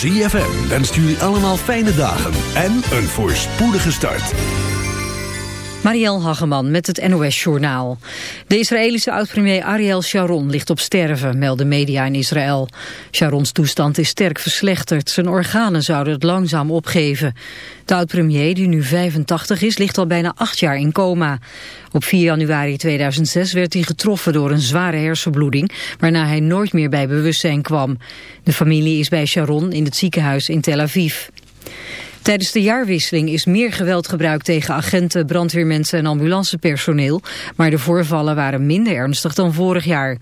ZFM wenst jullie allemaal fijne dagen en een voorspoedige start. Marielle Hageman met het NOS-journaal. De Israëlische oud-premier Ariel Sharon ligt op sterven, melden media in Israël. Sharons toestand is sterk verslechterd. Zijn organen zouden het langzaam opgeven. De oud-premier, die nu 85 is, ligt al bijna acht jaar in coma. Op 4 januari 2006 werd hij getroffen door een zware hersenbloeding... waarna hij nooit meer bij bewustzijn kwam. De familie is bij Sharon in het ziekenhuis in Tel Aviv. Tijdens de jaarwisseling is meer geweld gebruikt tegen agenten, brandweermensen en ambulancepersoneel, maar de voorvallen waren minder ernstig dan vorig jaar.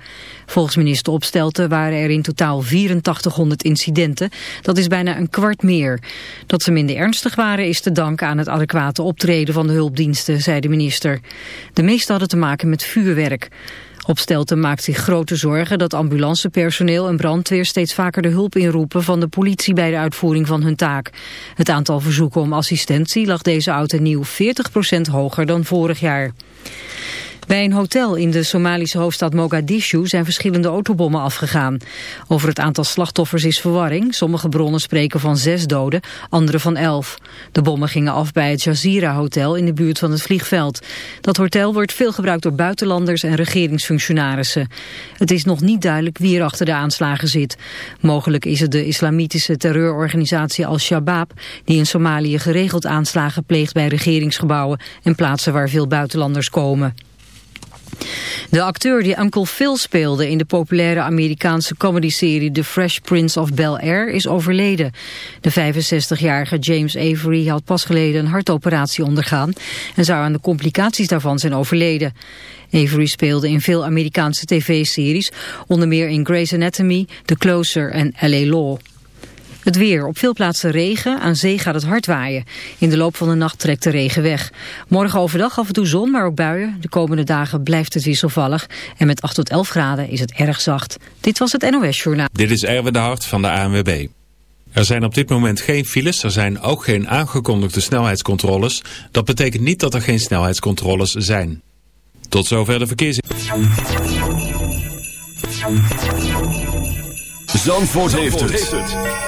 Volgens minister Opstelten waren er in totaal 8400 incidenten, dat is bijna een kwart meer. Dat ze minder ernstig waren is te danken aan het adequate optreden van de hulpdiensten, zei de minister. De meeste hadden te maken met vuurwerk. Opstelten maakt zich grote zorgen dat ambulancepersoneel en brandweer steeds vaker de hulp inroepen van de politie bij de uitvoering van hun taak. Het aantal verzoeken om assistentie lag deze oud en nieuw 40% hoger dan vorig jaar. Bij een hotel in de Somalische hoofdstad Mogadishu zijn verschillende autobommen afgegaan. Over het aantal slachtoffers is verwarring. Sommige bronnen spreken van zes doden, andere van elf. De bommen gingen af bij het Jazeera Hotel in de buurt van het vliegveld. Dat hotel wordt veel gebruikt door buitenlanders en regeringsfunctionarissen. Het is nog niet duidelijk wie er achter de aanslagen zit. Mogelijk is het de islamitische terreurorganisatie Al-Shabaab... die in Somalië geregeld aanslagen pleegt bij regeringsgebouwen... en plaatsen waar veel buitenlanders komen. De acteur die Uncle Phil speelde in de populaire Amerikaanse comedyserie The Fresh Prince of Bel-Air is overleden. De 65-jarige James Avery had pas geleden een hartoperatie ondergaan en zou aan de complicaties daarvan zijn overleden. Avery speelde in veel Amerikaanse tv-series, onder meer in Grey's Anatomy, The Closer en L.A. Law. Het weer. Op veel plaatsen regen. Aan zee gaat het hard waaien. In de loop van de nacht trekt de regen weg. Morgen overdag af en toe zon, maar ook buien. De komende dagen blijft het wisselvallig. En met 8 tot 11 graden is het erg zacht. Dit was het NOS Journaal. Dit is Erwin de Hart van de ANWB. Er zijn op dit moment geen files. Er zijn ook geen aangekondigde snelheidscontroles. Dat betekent niet dat er geen snelheidscontroles zijn. Tot zover de verkeers... Zandvoort, heeft, het.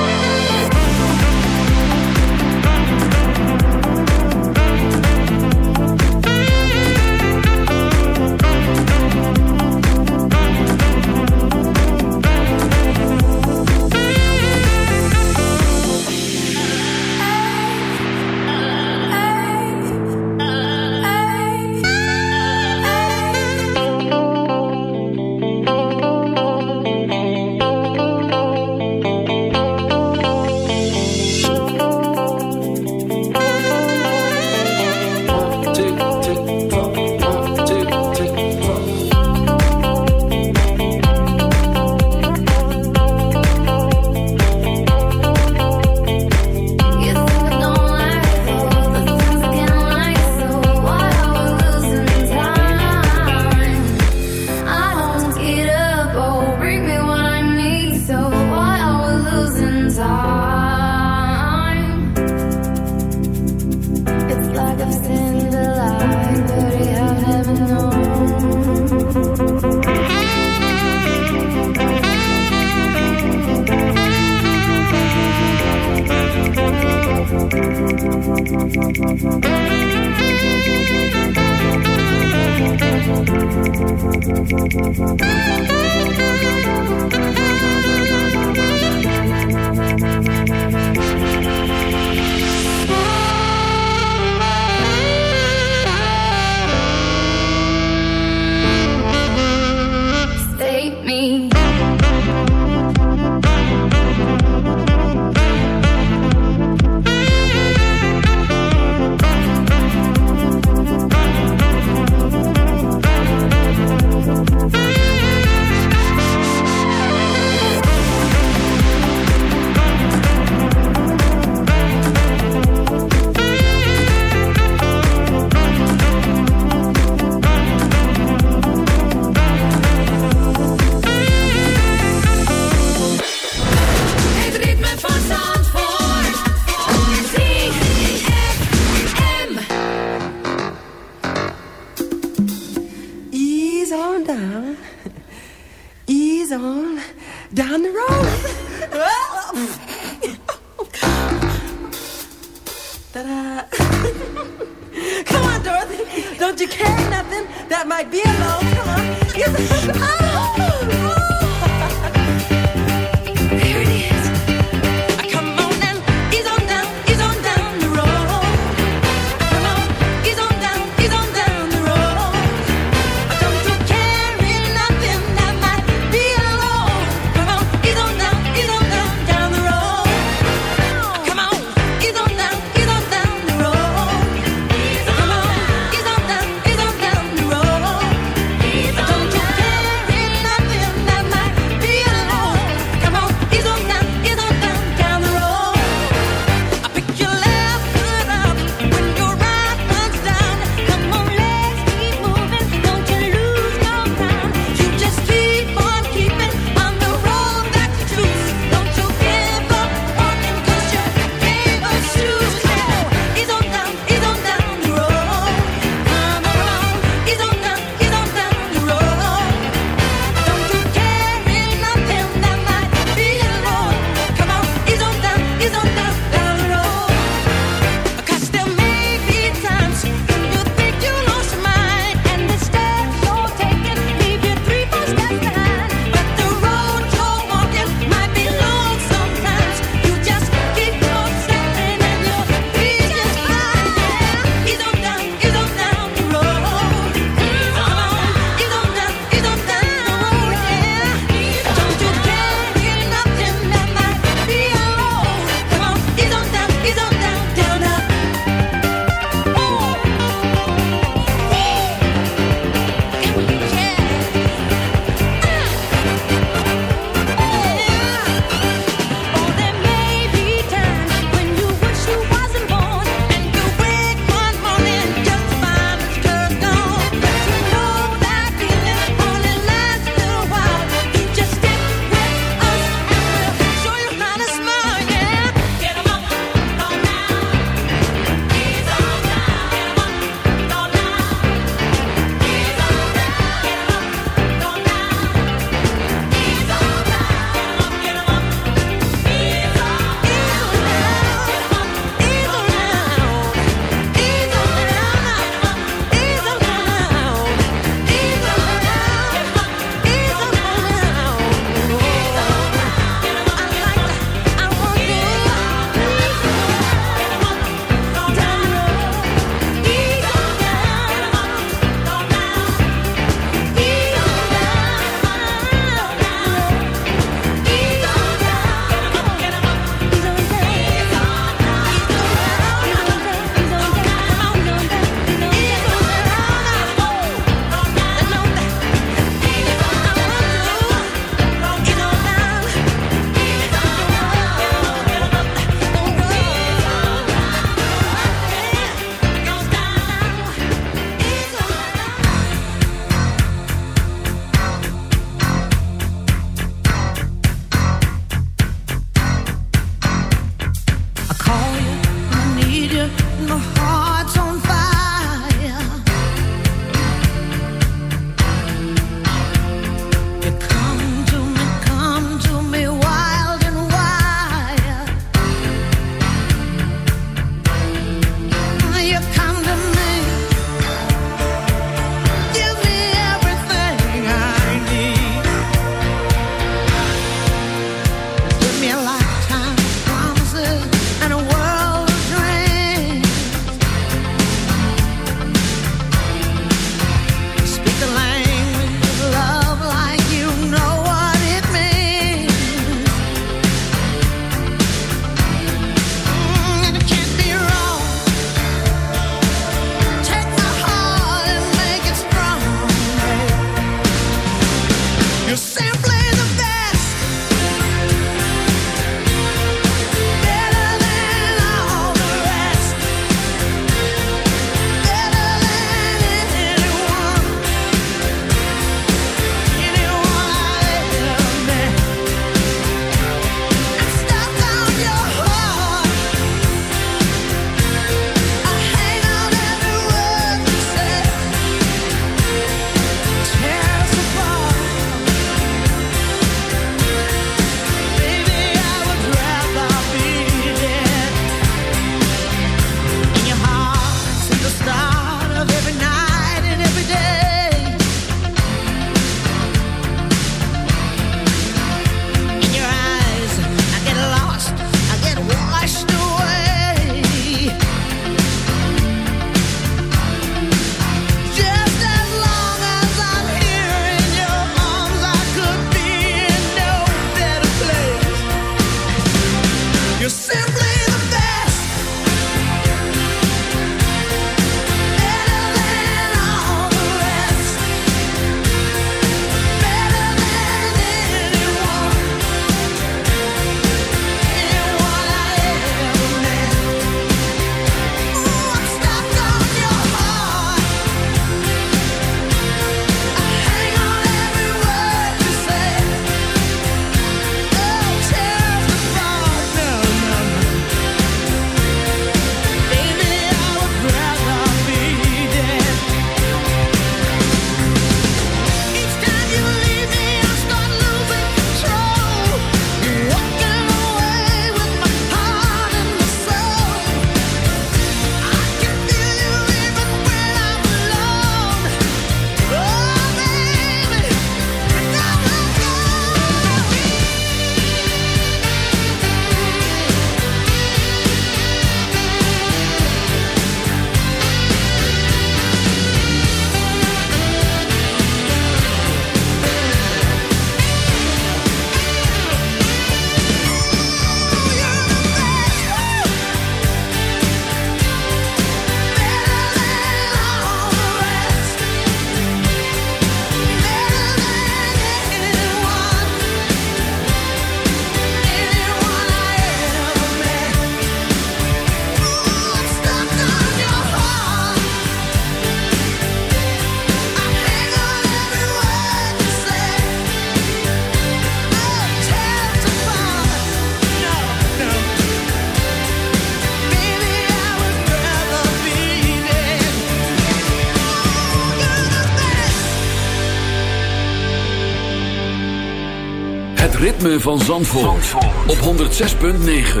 Ritme van Zandvoort, op 106.9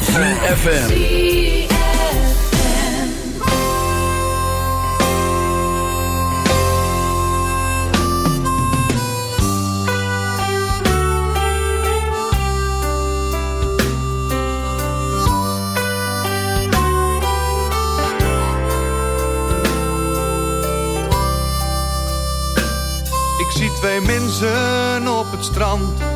CFFM Ik zie twee mensen op het strand,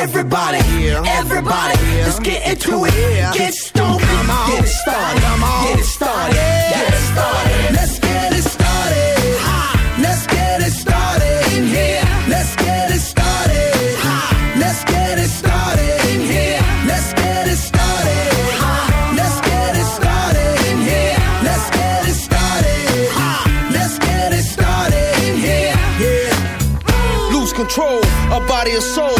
Everybody, everybody, let's get into it. Get stoked, get it started, get it started, get it started. Let's get it started. Let's get it started in here. Let's get it started. Let's get it started in here. Let's get it started. Let's get it started in here. Lose control, a body of soul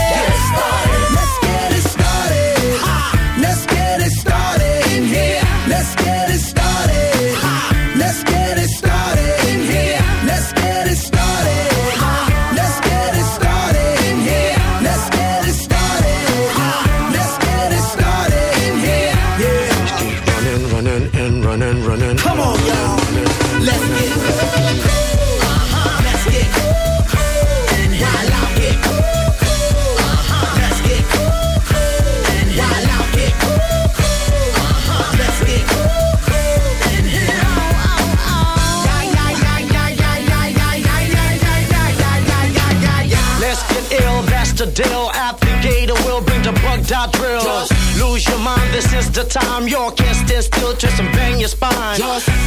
Mind, this is the time. Your can't stand still, twist and bang your spine.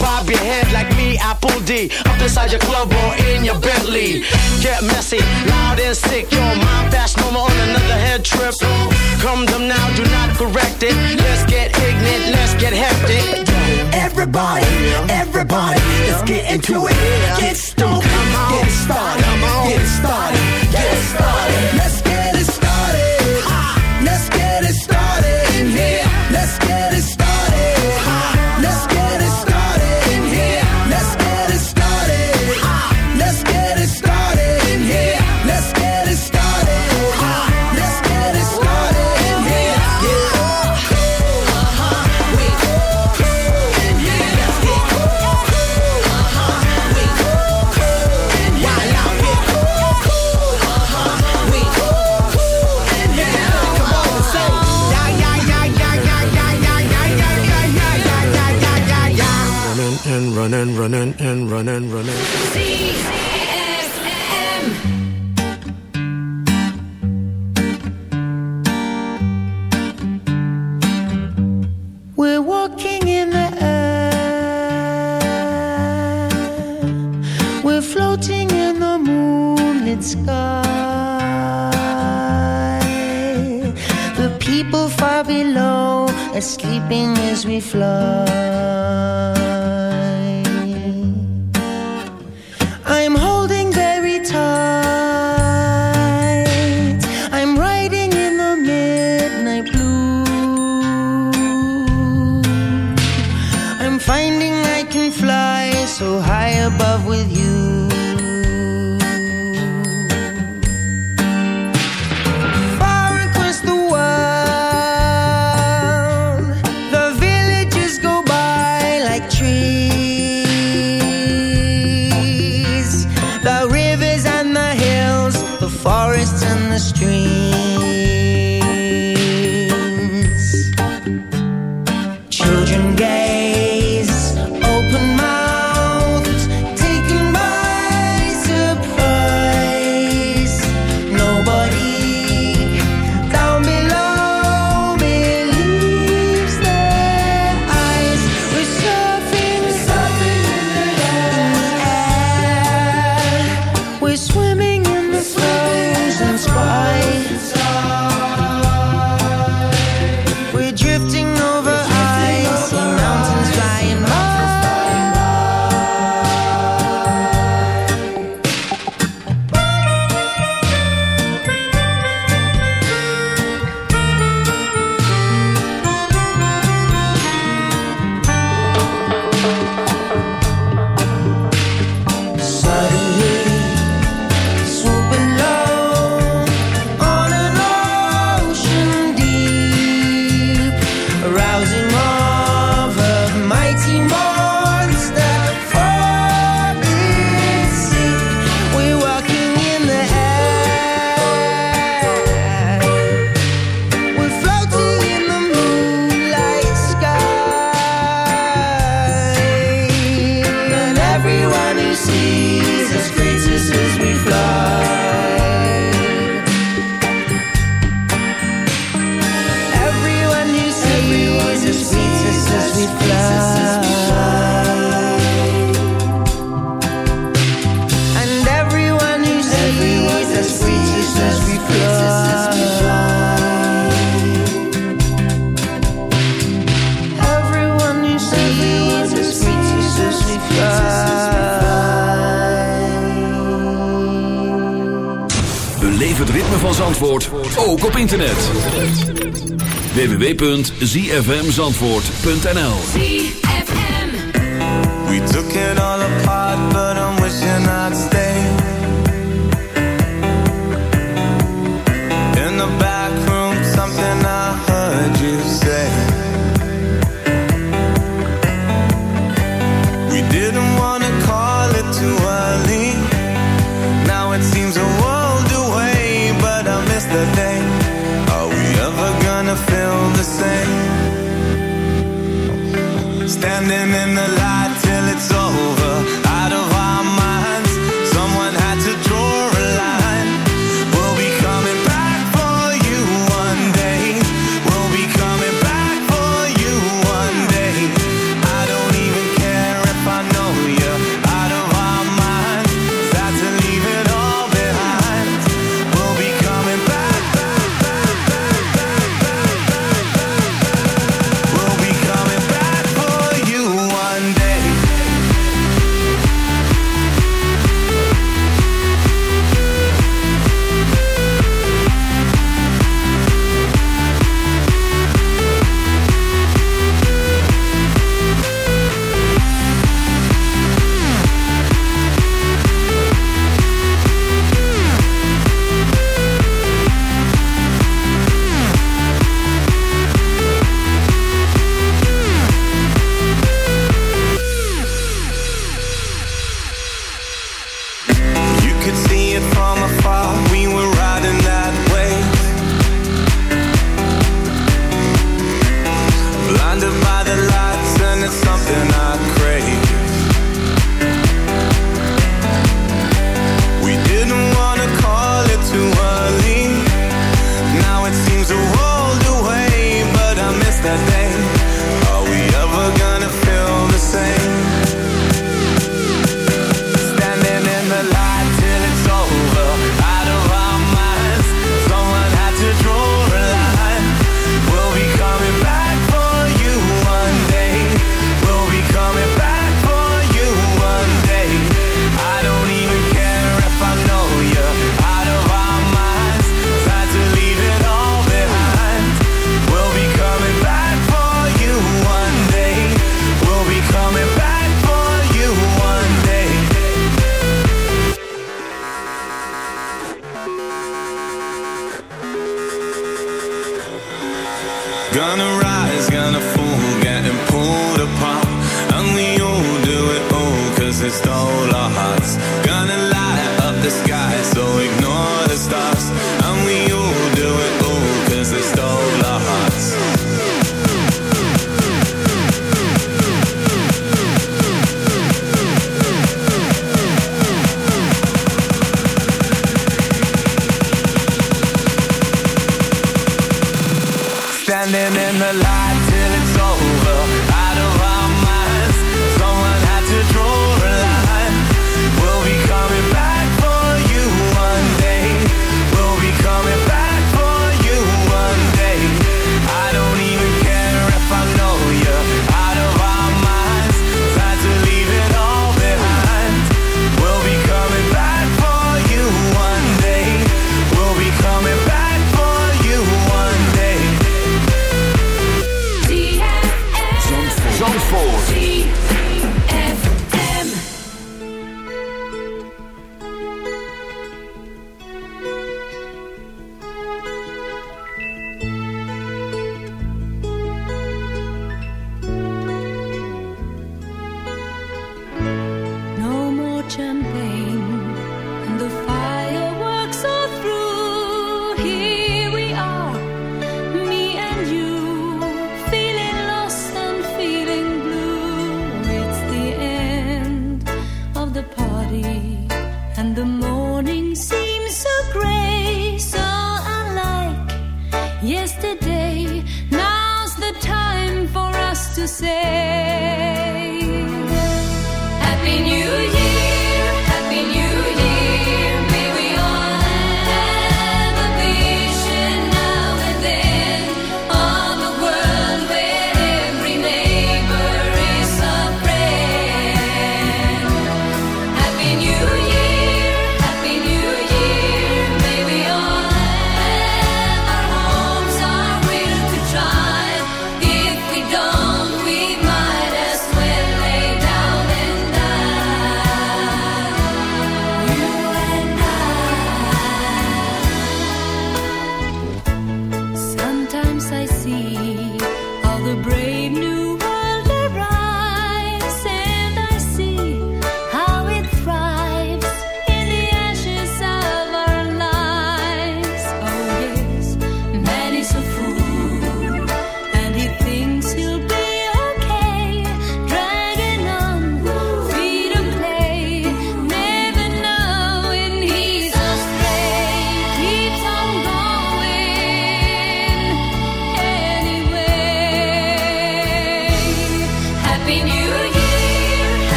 Bob your head like me, Apple D. Up inside your club or in your Bentley. Get messy, loud and sick. Your mind fast, no more on another head trip. Come them now, do not correct it. Let's get ignorant, let's get hectic. Everybody, everybody, let's get into it. Get get started, get started, get started. Let's Zandvoort ook op internet. www.zfmzandvoort.nl We took it all apart, but I'm wishing I'd stay.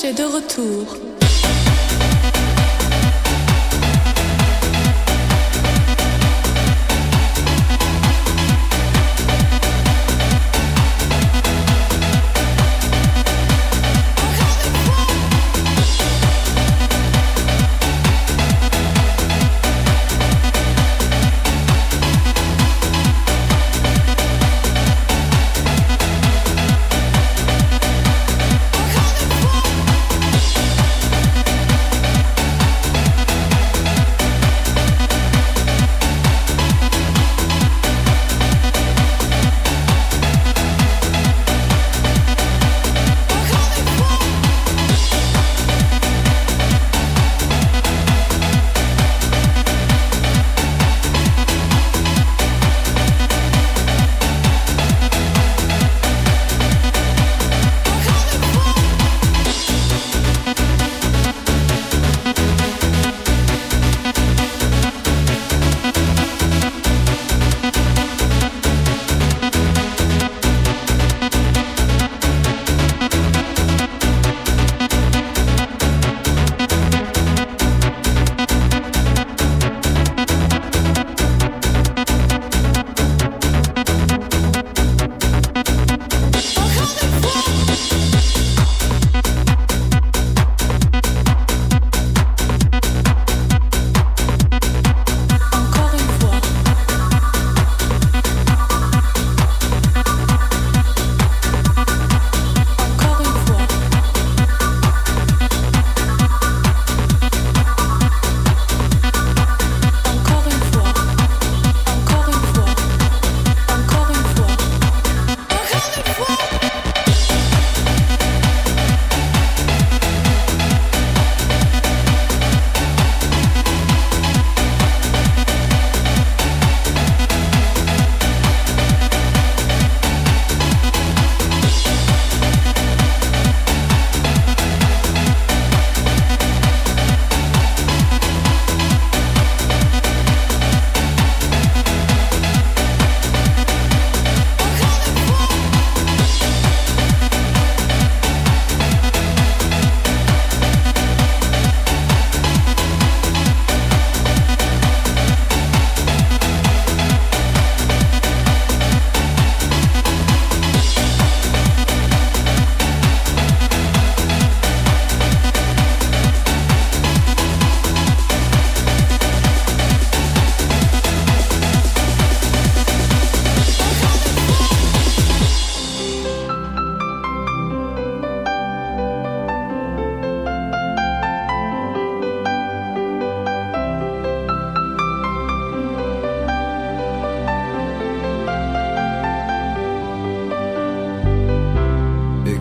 cherchais de retour.